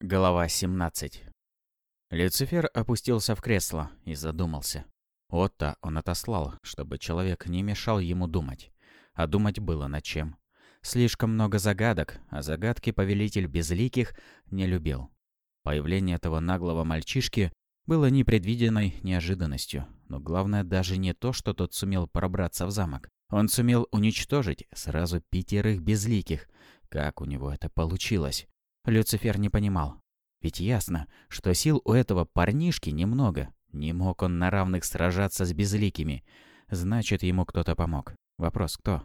Глава 17 Люцифер опустился в кресло и задумался. Отто он отослал, чтобы человек не мешал ему думать. А думать было над чем. Слишком много загадок, а загадки повелитель безликих не любил. Появление этого наглого мальчишки было непредвиденной неожиданностью. Но главное даже не то, что тот сумел пробраться в замок. Он сумел уничтожить сразу пятерых безликих. Как у него это получилось? Люцифер не понимал. Ведь ясно, что сил у этого парнишки немного. Не мог он на равных сражаться с безликими. Значит, ему кто-то помог. Вопрос, кто?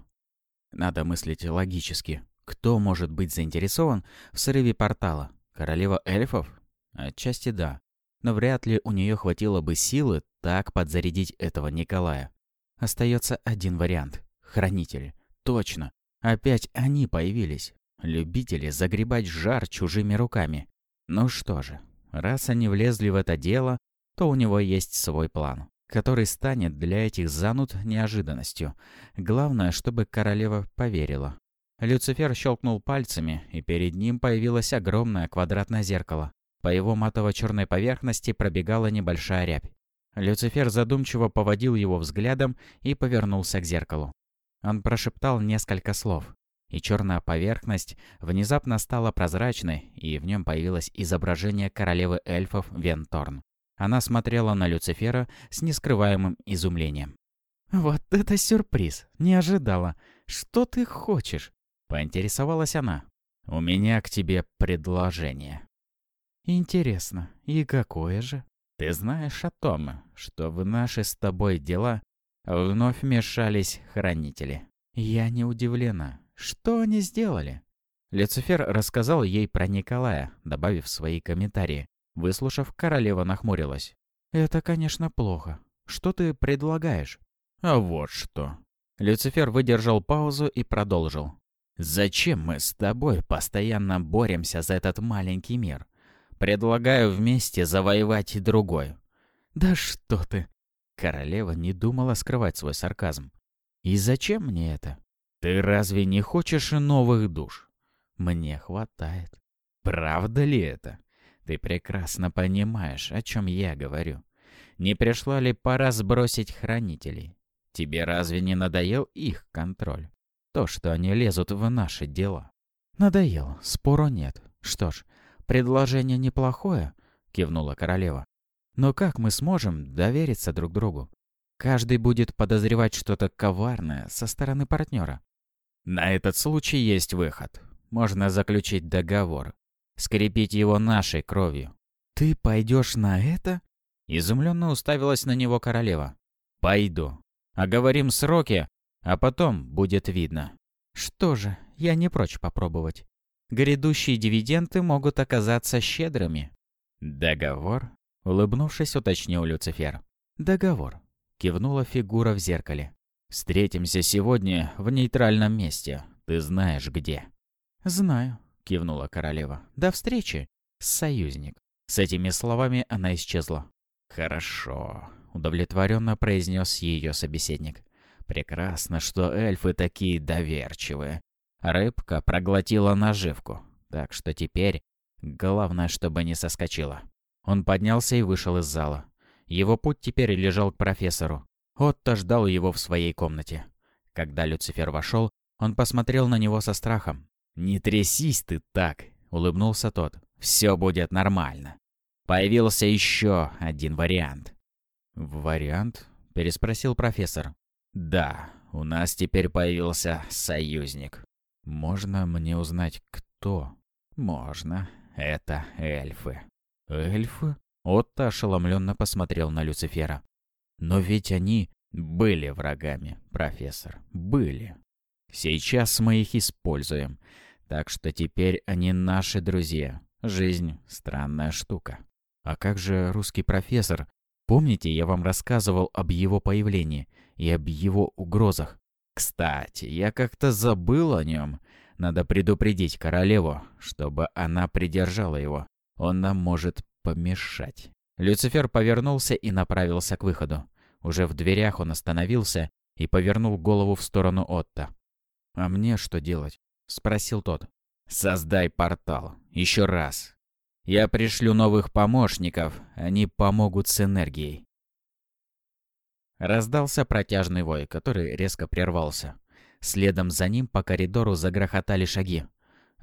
Надо мыслить логически. Кто может быть заинтересован в срыве портала? Королева эльфов? Отчасти да. Но вряд ли у нее хватило бы силы так подзарядить этого Николая. Остается один вариант. Хранители. Точно. Опять они появились. Любители загребать жар чужими руками. Ну что же, раз они влезли в это дело, то у него есть свой план, который станет для этих зануд неожиданностью. Главное, чтобы королева поверила. Люцифер щелкнул пальцами, и перед ним появилось огромное квадратное зеркало. По его матово-черной поверхности пробегала небольшая рябь. Люцифер задумчиво поводил его взглядом и повернулся к зеркалу. Он прошептал несколько слов и черная поверхность внезапно стала прозрачной, и в нем появилось изображение королевы эльфов Венторн. Она смотрела на Люцифера с нескрываемым изумлением. «Вот это сюрприз! Не ожидала! Что ты хочешь?» — поинтересовалась она. «У меня к тебе предложение». «Интересно, и какое же?» «Ты знаешь о том, что в наши с тобой дела вновь вмешались хранители?» «Я не удивлена. Что они сделали? Люцифер рассказал ей про Николая, добавив свои комментарии. Выслушав, королева нахмурилась. «Это, конечно, плохо. Что ты предлагаешь?» «А вот что». Люцифер выдержал паузу и продолжил. «Зачем мы с тобой постоянно боремся за этот маленький мир? Предлагаю вместе завоевать и другой». «Да что ты!» Королева не думала скрывать свой сарказм. «И зачем мне это? Ты разве не хочешь новых душ? Мне хватает. Правда ли это? Ты прекрасно понимаешь, о чем я говорю. Не пришла ли пора сбросить хранителей? Тебе разве не надоел их контроль? То, что они лезут в наши дела. Надоел, спору нет. Что ж, предложение неплохое, кивнула королева. Но как мы сможем довериться друг другу? Каждый будет подозревать что-то коварное со стороны партнера. На этот случай есть выход. Можно заключить договор. Скрепить его нашей кровью. «Ты пойдешь на это?» Изумленно уставилась на него королева. «Пойду. Оговорим сроки, а потом будет видно». «Что же, я не прочь попробовать. Грядущие дивиденды могут оказаться щедрыми». «Договор?» — улыбнувшись, уточнил Люцифер. «Договор», — кивнула фигура в зеркале. «Встретимся сегодня в нейтральном месте. Ты знаешь где». «Знаю», — кивнула королева. «До встречи, союзник». С этими словами она исчезла. «Хорошо», — удовлетворенно произнес ее собеседник. «Прекрасно, что эльфы такие доверчивые. Рыбка проглотила наживку, так что теперь главное, чтобы не соскочила». Он поднялся и вышел из зала. Его путь теперь лежал к профессору. Отто ждал его в своей комнате. Когда Люцифер вошел, он посмотрел на него со страхом. «Не трясись ты так!» — улыбнулся тот. «Все будет нормально». Появился еще один вариант. «Вариант?» — переспросил профессор. «Да, у нас теперь появился союзник. Можно мне узнать, кто?» «Можно. Это эльфы». «Эльфы?» Отто ошеломленно посмотрел на Люцифера. Но ведь они были врагами, профессор. Были. Сейчас мы их используем. Так что теперь они наши друзья. Жизнь — странная штука. А как же русский профессор? Помните, я вам рассказывал об его появлении и об его угрозах? Кстати, я как-то забыл о нем. Надо предупредить королеву, чтобы она придержала его. Он нам может помешать. Люцифер повернулся и направился к выходу. Уже в дверях он остановился и повернул голову в сторону Отто. «А мне что делать?» — спросил тот. «Создай портал. Еще раз. Я пришлю новых помощников, они помогут с энергией. Раздался протяжный вой, который резко прервался. Следом за ним по коридору загрохотали шаги.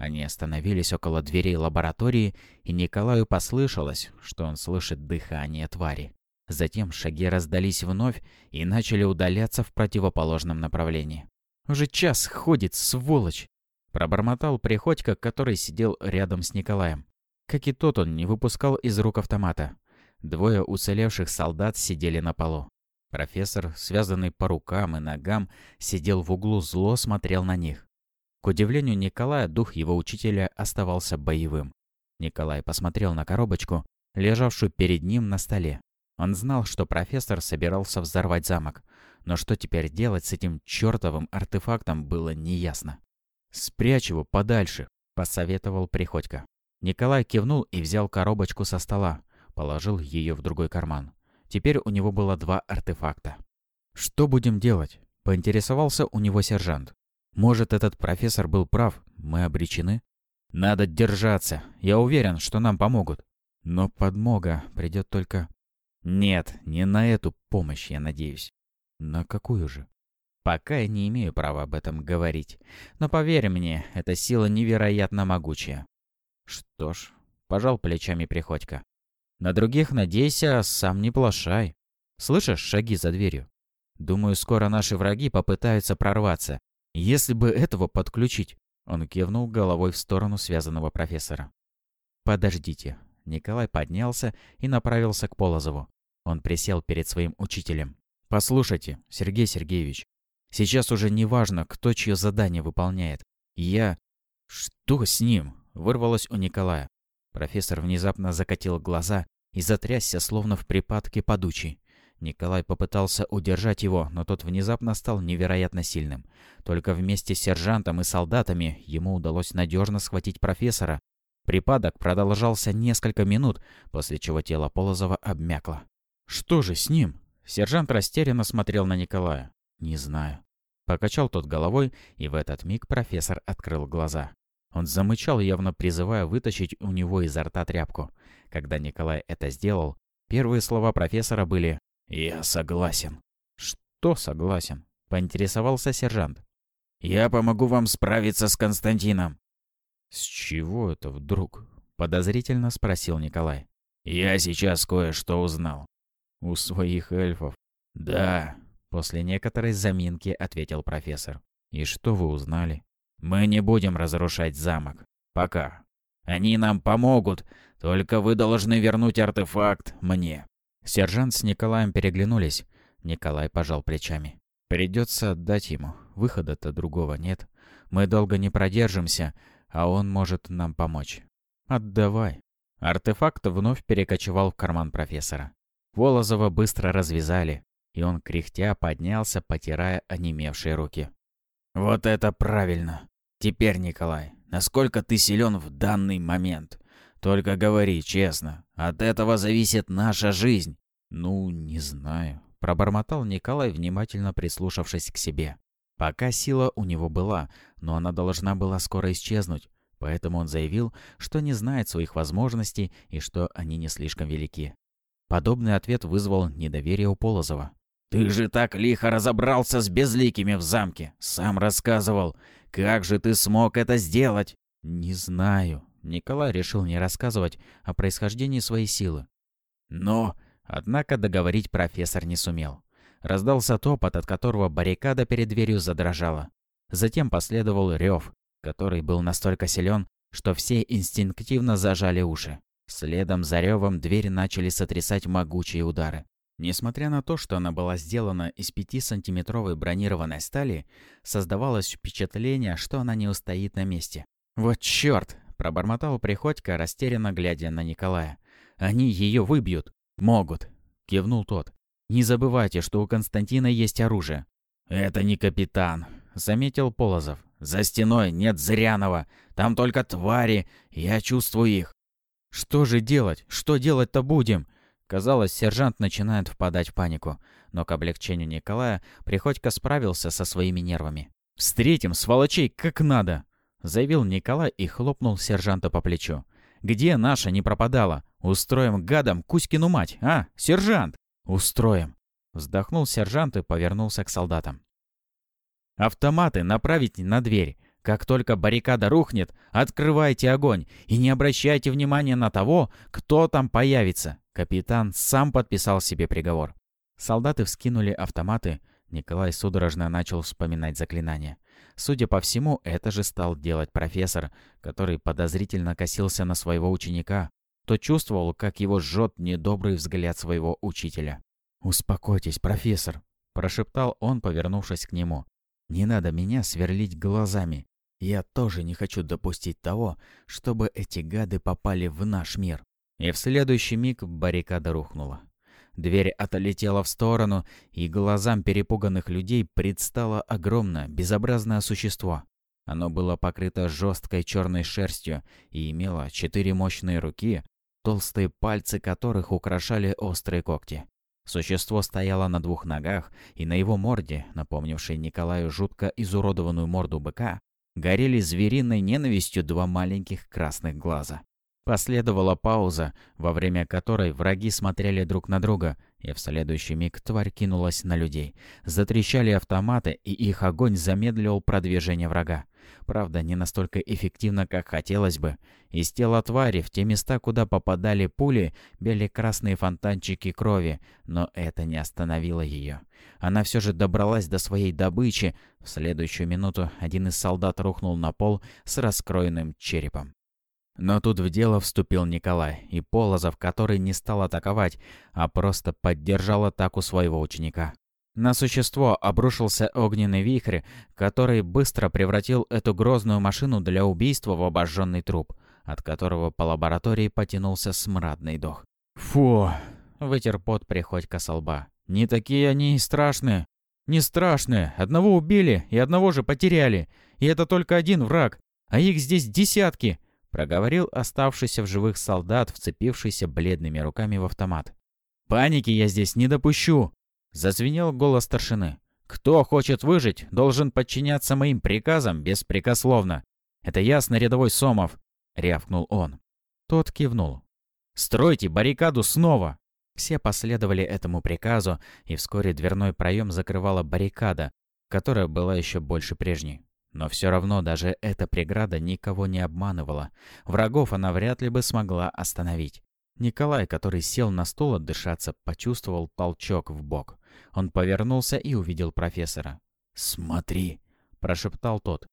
Они остановились около дверей лаборатории, и Николаю послышалось, что он слышит дыхание твари. Затем шаги раздались вновь и начали удаляться в противоположном направлении. «Уже час ходит, сволочь!» Пробормотал Приходько, который сидел рядом с Николаем. Как и тот, он не выпускал из рук автомата. Двое уцелевших солдат сидели на полу. Профессор, связанный по рукам и ногам, сидел в углу зло, смотрел на них. К удивлению Николая, дух его учителя оставался боевым. Николай посмотрел на коробочку, лежавшую перед ним на столе. Он знал, что профессор собирался взорвать замок, но что теперь делать с этим чертовым артефактом было неясно. «Спрячь его подальше», — посоветовал Приходько. Николай кивнул и взял коробочку со стола, положил ее в другой карман. Теперь у него было два артефакта. «Что будем делать?» — поинтересовался у него сержант. «Может, этот профессор был прав, мы обречены?» «Надо держаться. Я уверен, что нам помогут. Но подмога придет только...» «Нет, не на эту помощь, я надеюсь». «На какую же?» «Пока я не имею права об этом говорить. Но поверь мне, эта сила невероятно могучая». «Что ж», — пожал плечами Приходько. На других надейся, сам не плашай. Слышишь шаги за дверью? Думаю, скоро наши враги попытаются прорваться. Если бы этого подключить... Он кивнул головой в сторону связанного профессора. «Подождите». Николай поднялся и направился к Полозову. Он присел перед своим учителем. «Послушайте, Сергей Сергеевич, сейчас уже не важно, кто чье задание выполняет. Я...» «Что с ним?» — вырвалось у Николая. Профессор внезапно закатил глаза и затрясся, словно в припадке подучий. Николай попытался удержать его, но тот внезапно стал невероятно сильным. Только вместе с сержантом и солдатами ему удалось надежно схватить профессора. Припадок продолжался несколько минут, после чего тело Полозова обмякло. «Что же с ним?» Сержант растерянно смотрел на Николая. «Не знаю». Покачал тот головой, и в этот миг профессор открыл глаза. Он замычал, явно призывая вытащить у него изо рта тряпку. Когда Николай это сделал, первые слова профессора были «Я согласен». «Что согласен?» — поинтересовался сержант. «Я помогу вам справиться с Константином». «С чего это вдруг?» — подозрительно спросил Николай. «Я сейчас кое-что узнал». «У своих эльфов?» «Да», — после некоторой заминки ответил профессор. «И что вы узнали?» Мы не будем разрушать замок. Пока. Они нам помогут, только вы должны вернуть артефакт мне». Сержант с Николаем переглянулись. Николай пожал плечами. «Придется отдать ему. Выхода-то другого нет. Мы долго не продержимся, а он может нам помочь. Отдавай». Артефакт вновь перекочевал в карман профессора. Волозова быстро развязали, и он кряхтя поднялся, потирая онемевшие руки. «Вот это правильно! Теперь, Николай, насколько ты силен в данный момент? Только говори честно, от этого зависит наша жизнь». «Ну, не знаю», — пробормотал Николай, внимательно прислушавшись к себе. Пока сила у него была, но она должна была скоро исчезнуть, поэтому он заявил, что не знает своих возможностей и что они не слишком велики. Подобный ответ вызвал недоверие у Полозова. «Ты же так лихо разобрался с безликими в замке. Сам рассказывал. Как же ты смог это сделать?» «Не знаю». Николай решил не рассказывать о происхождении своей силы. Но, однако, договорить профессор не сумел. Раздался топот, от которого баррикада перед дверью задрожала. Затем последовал рев, который был настолько силен, что все инстинктивно зажали уши. Следом за ревом дверь начали сотрясать могучие удары. Несмотря на то, что она была сделана из 5-сантиметровой бронированной стали, создавалось впечатление, что она не устоит на месте. «Вот черт!» – пробормотал Приходько, растерянно глядя на Николая. «Они ее выбьют!» «Могут!» – кивнул тот. «Не забывайте, что у Константина есть оружие». «Это не капитан», — заметил Полозов. «За стеной нет Зрянова. Там только твари. Я чувствую их». «Что же делать? Что делать-то будем?» Казалось, сержант начинает впадать в панику, но к облегчению Николая Приходько справился со своими нервами. «Встретим сволочей как надо!» — заявил Николай и хлопнул сержанта по плечу. Где наша не пропадала? Устроим гадам Кузькину мать, а, сержант? Устроим. Вздохнул сержант и повернулся к солдатам. Автоматы направить на дверь. Как только баррикада рухнет, открывайте огонь и не обращайте внимания на того, кто там появится. Капитан сам подписал себе приговор. Солдаты вскинули автоматы. Николай судорожно начал вспоминать заклинание. Судя по всему, это же стал делать профессор, который подозрительно косился на своего ученика. То чувствовал, как его жжет недобрый взгляд своего учителя. «Успокойтесь, профессор», – прошептал он, повернувшись к нему. «Не надо меня сверлить глазами. Я тоже не хочу допустить того, чтобы эти гады попали в наш мир». И в следующий миг баррикада рухнула. Дверь отлетела в сторону, и глазам перепуганных людей предстало огромное, безобразное существо. Оно было покрыто жесткой черной шерстью и имело четыре мощные руки, толстые пальцы которых украшали острые когти. Существо стояло на двух ногах, и на его морде, напомнившей Николаю жутко изуродованную морду быка, горели звериной ненавистью два маленьких красных глаза. Последовала пауза, во время которой враги смотрели друг на друга, и в следующий миг тварь кинулась на людей. Затрещали автоматы, и их огонь замедлил продвижение врага. Правда, не настолько эффективно, как хотелось бы. Из тела твари в те места, куда попадали пули, били красные фонтанчики крови, но это не остановило ее. Она все же добралась до своей добычи. В следующую минуту один из солдат рухнул на пол с раскроенным черепом. Но тут в дело вступил Николай, и Полозов, который не стал атаковать, а просто поддержал атаку своего ученика. На существо обрушился огненный вихрь, который быстро превратил эту грозную машину для убийства в обожженный труп, от которого по лаборатории потянулся смрадный дох. «Фу!» — вытер пот приходька со лба. «Не такие они и страшные!» «Не страшные! Одного убили и одного же потеряли! И это только один враг, а их здесь десятки!» — проговорил оставшийся в живых солдат, вцепившийся бледными руками в автомат. «Паники я здесь не допущу!» Зазвенел голос старшины. «Кто хочет выжить, должен подчиняться моим приказам беспрекословно. Это ясно, рядовой Сомов!» — рявкнул он. Тот кивнул. «Стройте баррикаду снова!» Все последовали этому приказу, и вскоре дверной проем закрывала баррикада, которая была еще больше прежней. Но все равно даже эта преграда никого не обманывала. Врагов она вряд ли бы смогла остановить. Николай, который сел на стул отдышаться, почувствовал толчок в бок. Он повернулся и увидел профессора. «Смотри!» – прошептал тот.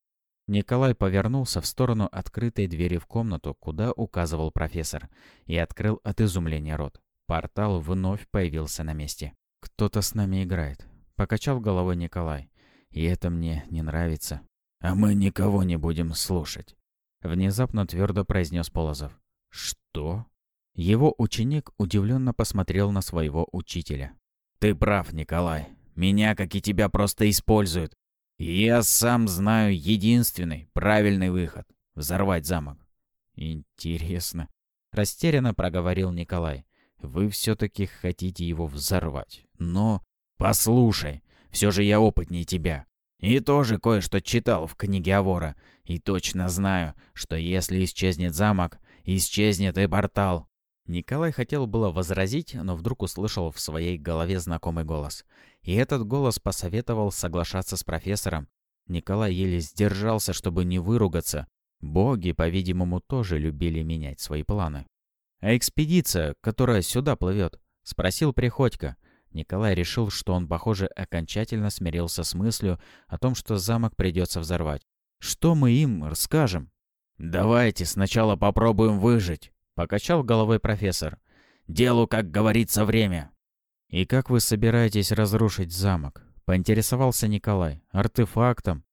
Николай повернулся в сторону открытой двери в комнату, куда указывал профессор, и открыл от изумления рот. Портал вновь появился на месте. «Кто-то с нами играет», — покачал головой Николай. «И это мне не нравится». «А мы никого не будем слушать», — внезапно твердо произнес Полозов. «Что?» Его ученик удивленно посмотрел на своего учителя. «Ты прав, Николай. Меня, как и тебя, просто используют. Я сам знаю единственный правильный выход — взорвать замок». «Интересно», — растерянно проговорил Николай. «Вы все-таки хотите его взорвать, но...» «Послушай, все же я опытнее тебя. И тоже кое-что читал в книге Авора. И точно знаю, что если исчезнет замок, исчезнет и портал. Николай хотел было возразить, но вдруг услышал в своей голове знакомый голос. И этот голос посоветовал соглашаться с профессором. Николай еле сдержался, чтобы не выругаться. Боги, по-видимому, тоже любили менять свои планы. «А экспедиция, которая сюда плывет?» — спросил Приходько. Николай решил, что он, похоже, окончательно смирился с мыслью о том, что замок придется взорвать. «Что мы им расскажем?» «Давайте сначала попробуем выжить», Покачал головой профессор. «Делу, как говорится, время». «И как вы собираетесь разрушить замок?» Поинтересовался Николай. «Артефактом?»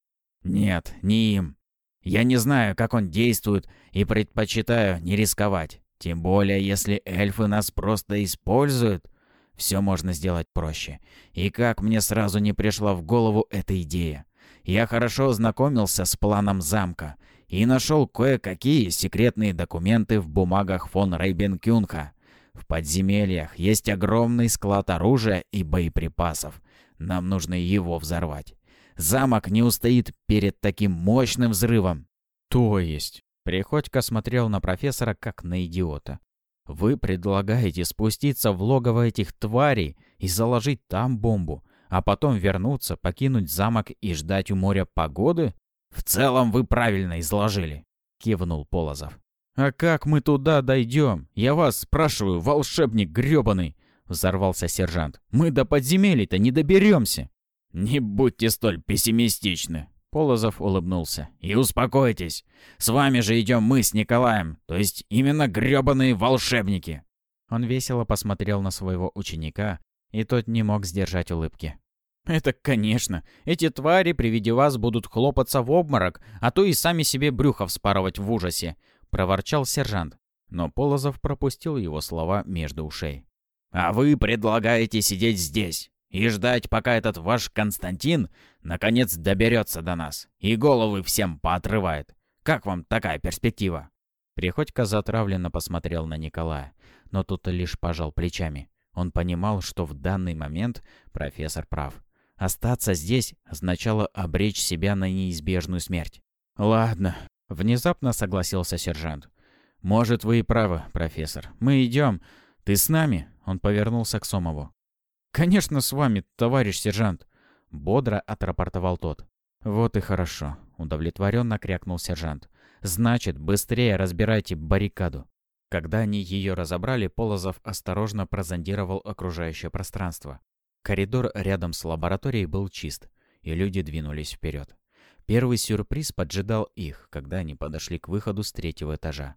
«Нет, не им. Я не знаю, как он действует, и предпочитаю не рисковать. Тем более, если эльфы нас просто используют, все можно сделать проще. И как мне сразу не пришла в голову эта идея. Я хорошо ознакомился с планом замка и нашел кое-какие секретные документы в бумагах фон Рейбенкюнха. В подземельях есть огромный склад оружия и боеприпасов. Нам нужно его взорвать. Замок не устоит перед таким мощным взрывом. То есть, Приходько смотрел на профессора как на идиота. «Вы предлагаете спуститься в логово этих тварей и заложить там бомбу, а потом вернуться, покинуть замок и ждать у моря погоды? В целом вы правильно изложили», — кивнул Полозов. «А как мы туда дойдем? Я вас спрашиваю, волшебник грёбаный!» — взорвался сержант. «Мы до подземелий-то не доберемся!» «Не будьте столь пессимистичны!» Полозов улыбнулся. «И успокойтесь! С вами же идем мы с Николаем, то есть именно грёбаные волшебники!» Он весело посмотрел на своего ученика, и тот не мог сдержать улыбки. «Это, конечно. Эти твари при виде вас будут хлопаться в обморок, а то и сами себе брюхо вспарывать в ужасе», — проворчал сержант. Но Полозов пропустил его слова между ушей. «А вы предлагаете сидеть здесь и ждать, пока этот ваш Константин наконец доберется до нас и головы всем поотрывает. Как вам такая перспектива?» Приходько затравленно посмотрел на Николая, но тут лишь пожал плечами. Он понимал, что в данный момент профессор прав. Остаться здесь означало обречь себя на неизбежную смерть. «Ладно», — внезапно согласился сержант. «Может, вы и правы, профессор. Мы идем. Ты с нами?» Он повернулся к Сомову. «Конечно, с вами, товарищ сержант», — бодро отрапортовал тот. «Вот и хорошо», — удовлетворенно крякнул сержант. «Значит, быстрее разбирайте баррикаду». Когда они ее разобрали, Полозов осторожно прозондировал окружающее пространство. Коридор рядом с лабораторией был чист, и люди двинулись вперед. Первый сюрприз поджидал их, когда они подошли к выходу с третьего этажа.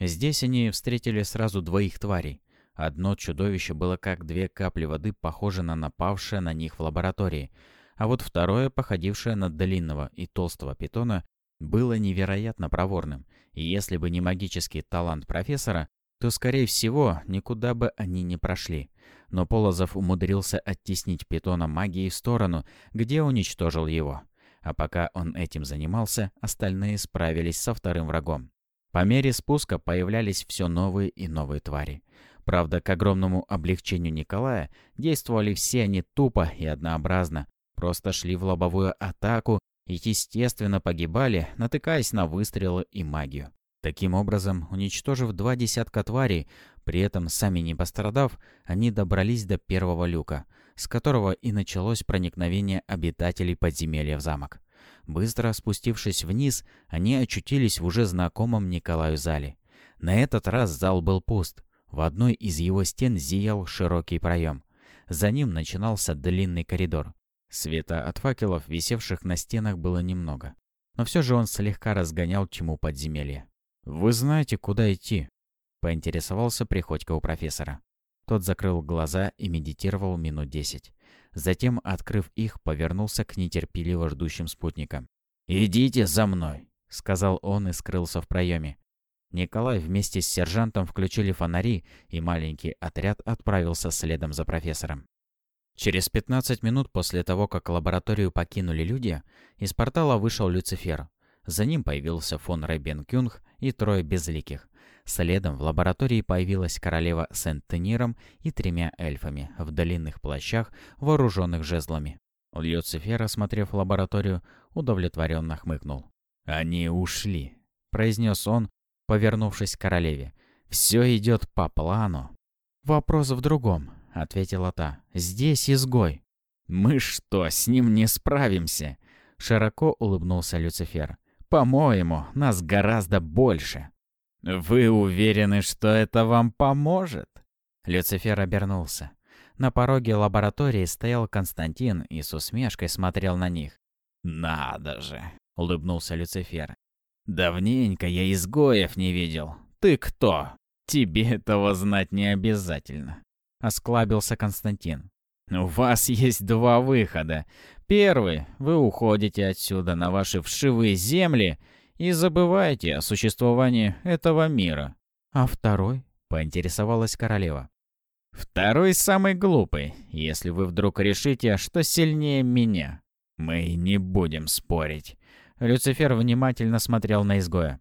Здесь они встретили сразу двоих тварей. Одно чудовище было как две капли воды, похоже на напавшее на них в лаборатории, а вот второе, походившее на длинного и толстого питона, было невероятно проворным, и если бы не магический талант профессора, то, скорее всего, никуда бы они не прошли. Но Полозов умудрился оттеснить питона магией в сторону, где уничтожил его. А пока он этим занимался, остальные справились со вторым врагом. По мере спуска появлялись все новые и новые твари. Правда, к огромному облегчению Николая действовали все они тупо и однообразно, просто шли в лобовую атаку и, естественно, погибали, натыкаясь на выстрелы и магию. Таким образом, уничтожив два десятка тварей, при этом сами не пострадав, они добрались до первого люка, с которого и началось проникновение обитателей подземелья в замок. Быстро спустившись вниз, они очутились в уже знакомом Николаю зале. На этот раз зал был пуст. В одной из его стен зиял широкий проем. За ним начинался длинный коридор. Света от факелов, висевших на стенах, было немного. Но все же он слегка разгонял тьму подземелья. «Вы знаете, куда идти?» — поинтересовался Приходько у профессора. Тот закрыл глаза и медитировал минут десять. Затем, открыв их, повернулся к нетерпеливо ждущим спутникам. «Идите за мной!» — сказал он и скрылся в проеме. Николай вместе с сержантом включили фонари, и маленький отряд отправился следом за профессором. Через 15 минут после того, как лабораторию покинули люди, из портала вышел Люцифер. За ним появился фон Рейбен Кюнг и трое безликих. Следом в лаборатории появилась королева с Энтениром и тремя эльфами в длинных плащах, вооруженных жезлами. Люцифер, осмотрев лабораторию, удовлетворенно хмыкнул. «Они ушли», — произнес он, повернувшись к королеве. «Все идет по плану». «Вопрос в другом», — ответила та. «Здесь изгой». «Мы что, с ним не справимся?» Широко улыбнулся Люцифер. По-моему, нас гораздо больше. Вы уверены, что это вам поможет? Люцифер обернулся. На пороге лаборатории стоял Константин и с усмешкой смотрел на них. «Надо же!» — улыбнулся Люцифер. «Давненько я изгоев не видел. Ты кто? Тебе этого знать не обязательно», — осклабился Константин. «У вас есть два выхода. Первый – вы уходите отсюда на ваши вшивые земли и забываете о существовании этого мира. А второй – поинтересовалась королева. Второй самый глупый, если вы вдруг решите, что сильнее меня. Мы не будем спорить. Люцифер внимательно смотрел на изгоя.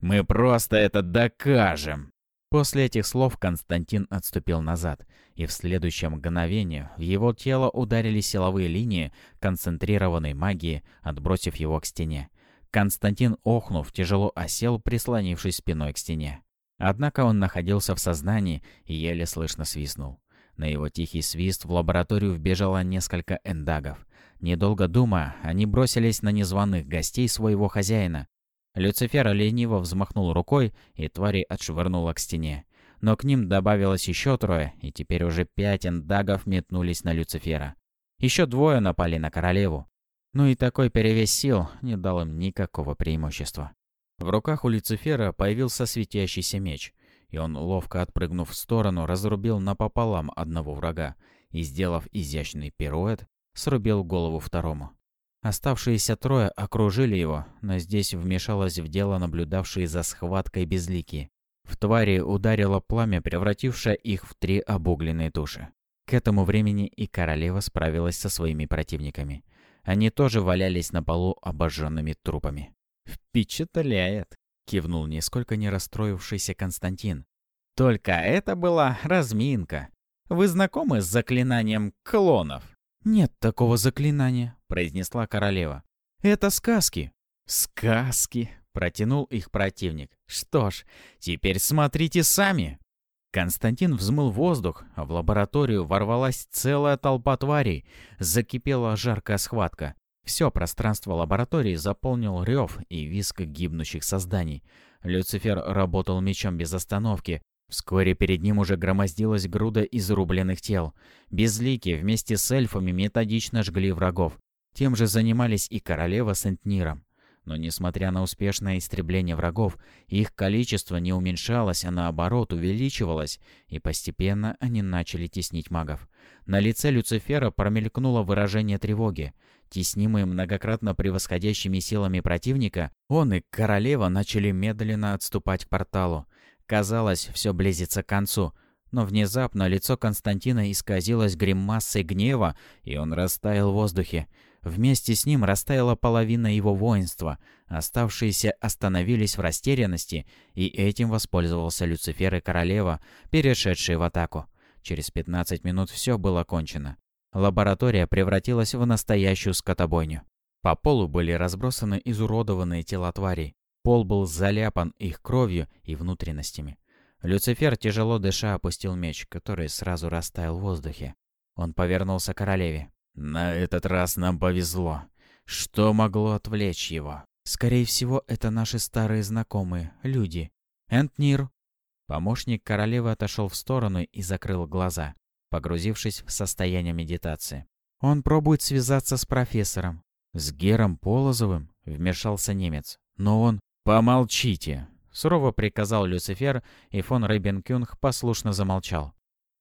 Мы просто это докажем. После этих слов Константин отступил назад, и в следующее мгновение в его тело ударили силовые линии концентрированной магии, отбросив его к стене. Константин, охнув, тяжело осел, прислонившись спиной к стене. Однако он находился в сознании и еле слышно свистнул. На его тихий свист в лабораторию вбежало несколько эндагов. Недолго думая, они бросились на незваных гостей своего хозяина. Люцифер лениво взмахнул рукой, и твари отшвырнуло к стене. Но к ним добавилось еще трое, и теперь уже пять эндагов метнулись на Люцифера. Еще двое напали на королеву. Ну и такой перевес сил не дал им никакого преимущества. В руках у Люцифера появился светящийся меч, и он, ловко отпрыгнув в сторону, разрубил напополам одного врага и, сделав изящный пируэт, срубил голову второму. Оставшиеся трое окружили его, но здесь вмешалось в дело наблюдавшие за схваткой безлики. В твари ударило пламя, превратившее их в три обугленные туши. К этому времени и королева справилась со своими противниками. Они тоже валялись на полу обожженными трупами. «Впечатляет!» — кивнул нисколько не расстроившийся Константин. «Только это была разминка. Вы знакомы с заклинанием клонов?» «Нет такого заклинания», — произнесла королева. «Это сказки». «Сказки», — протянул их противник. «Что ж, теперь смотрите сами». Константин взмыл воздух, а в лабораторию ворвалась целая толпа тварей. Закипела жаркая схватка. Все пространство лаборатории заполнил рев и визг гибнущих созданий. Люцифер работал мечом без остановки, Вскоре перед ним уже громоздилась груда изрубленных тел. Безлики вместе с эльфами методично жгли врагов. Тем же занимались и королева с Энтниром. Но несмотря на успешное истребление врагов, их количество не уменьшалось, а наоборот увеличивалось, и постепенно они начали теснить магов. На лице Люцифера промелькнуло выражение тревоги. Теснимые многократно превосходящими силами противника, он и королева начали медленно отступать к порталу. Казалось, все близится к концу, но внезапно лицо Константина исказилось гримасой гнева, и он растаял в воздухе. Вместе с ним растаяла половина его воинства. Оставшиеся остановились в растерянности, и этим воспользовался Люцифер и королева, перешедшие в атаку. Через 15 минут все было кончено. Лаборатория превратилась в настоящую скотобойню. По полу были разбросаны изуродованные тела тварей. Пол был заляпан их кровью и внутренностями. Люцифер, тяжело дыша, опустил меч, который сразу растаял в воздухе. Он повернулся к королеве. «На этот раз нам повезло. Что могло отвлечь его?» «Скорее всего, это наши старые знакомые, люди. Энтнир». Помощник королевы отошел в сторону и закрыл глаза, погрузившись в состояние медитации. «Он пробует связаться с профессором». «С Гером Полозовым?» — вмешался немец. «Но он...» «Помолчите!» — сурово приказал Люцифер, и фон Рейбенкюнг послушно замолчал.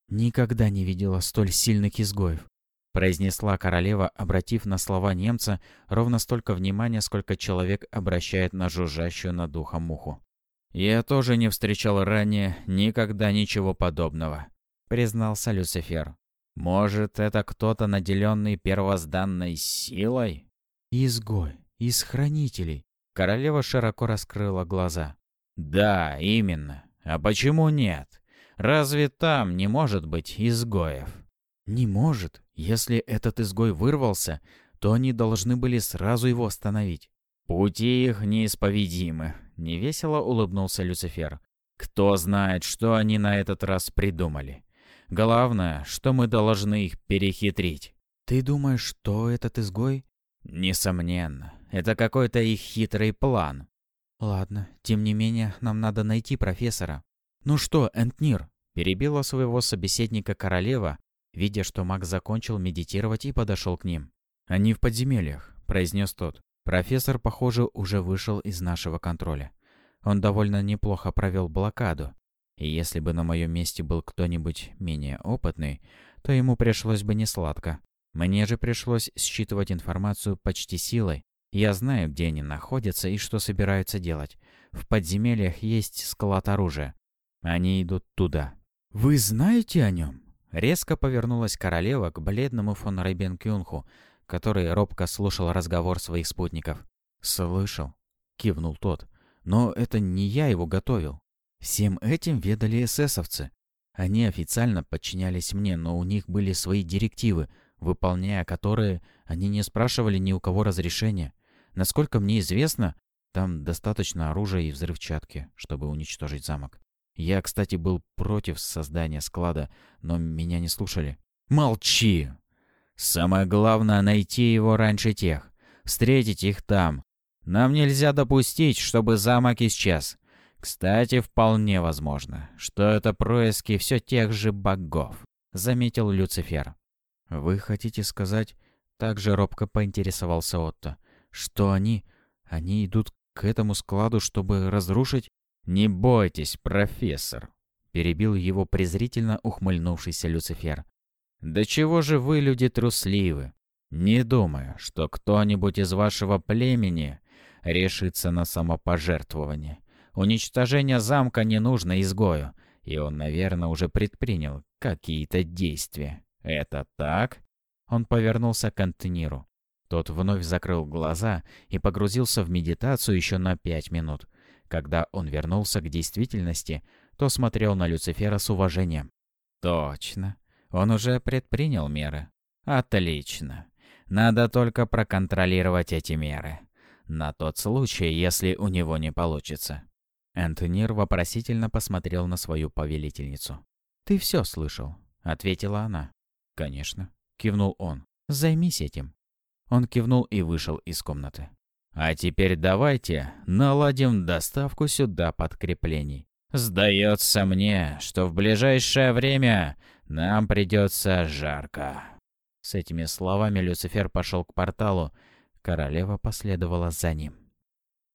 «Никогда не видела столь сильных изгоев», — произнесла королева, обратив на слова немца ровно столько внимания, сколько человек обращает на жужжащую над духом муху. «Я тоже не встречал ранее никогда ничего подобного», — признался Люцифер. «Может, это кто-то, наделенный первозданной силой?» «Изгой, из хранителей», Королева широко раскрыла глаза. «Да, именно. А почему нет? Разве там не может быть изгоев?» «Не может. Если этот изгой вырвался, то они должны были сразу его остановить». «Пути их неисповедимы», — невесело улыбнулся Люцифер. «Кто знает, что они на этот раз придумали. Главное, что мы должны их перехитрить». «Ты думаешь, что этот изгой?» «Несомненно. Это какой-то их хитрый план. Ладно, тем не менее, нам надо найти профессора. Ну что, Энтнир? Перебила своего собеседника королева, видя, что маг закончил медитировать и подошел к ним. «Они в подземельях», — произнес тот. «Профессор, похоже, уже вышел из нашего контроля. Он довольно неплохо провел блокаду. И если бы на моем месте был кто-нибудь менее опытный, то ему пришлось бы несладко. Мне же пришлось считывать информацию почти силой, я знаю, где они находятся и что собираются делать. В подземельях есть склад оружия. Они идут туда. «Вы знаете о нем?» Резко повернулась королева к бледному фон Рейбенкюнху, который робко слушал разговор своих спутников. «Слышал», — кивнул тот. «Но это не я его готовил. Всем этим ведали эсэсовцы. Они официально подчинялись мне, но у них были свои директивы, выполняя которые, они не спрашивали ни у кого разрешения. Насколько мне известно, Там достаточно оружия и взрывчатки, чтобы уничтожить замок. Я, кстати, был против создания склада, но меня не слушали. Молчи! Самое главное — найти его раньше тех. Встретить их там. Нам нельзя допустить, чтобы замок исчез. Кстати, вполне возможно, что это происки все тех же богов, заметил Люцифер. Вы хотите сказать, также робко поинтересовался Отто, что они... они идут к этому складу, чтобы разрушить... «Не бойтесь, профессор», — перебил его презрительно ухмыльнувшийся Люцифер. «Да чего же вы, люди, трусливы? Не думаю, что кто-нибудь из вашего племени решится на самопожертвование. Уничтожение замка не нужно изгою, и он, наверное, уже предпринял какие-то действия. Это так?» Он повернулся к Антониру. Тот вновь закрыл глаза и погрузился в медитацию еще на пять минут. Когда он вернулся к действительности, то смотрел на Люцифера с уважением. «Точно. Он уже предпринял меры. Отлично. Надо только проконтролировать эти меры. На тот случай, если у него не получится». Энтонир вопросительно посмотрел на свою повелительницу. «Ты все слышал?» — ответила она. «Конечно», — кивнул он. «Займись этим». Он кивнул и вышел из комнаты. «А теперь давайте наладим доставку сюда подкреплений. Сдается мне, что в ближайшее время нам придется жарко». С этими словами Люцифер пошел к порталу. Королева последовала за ним.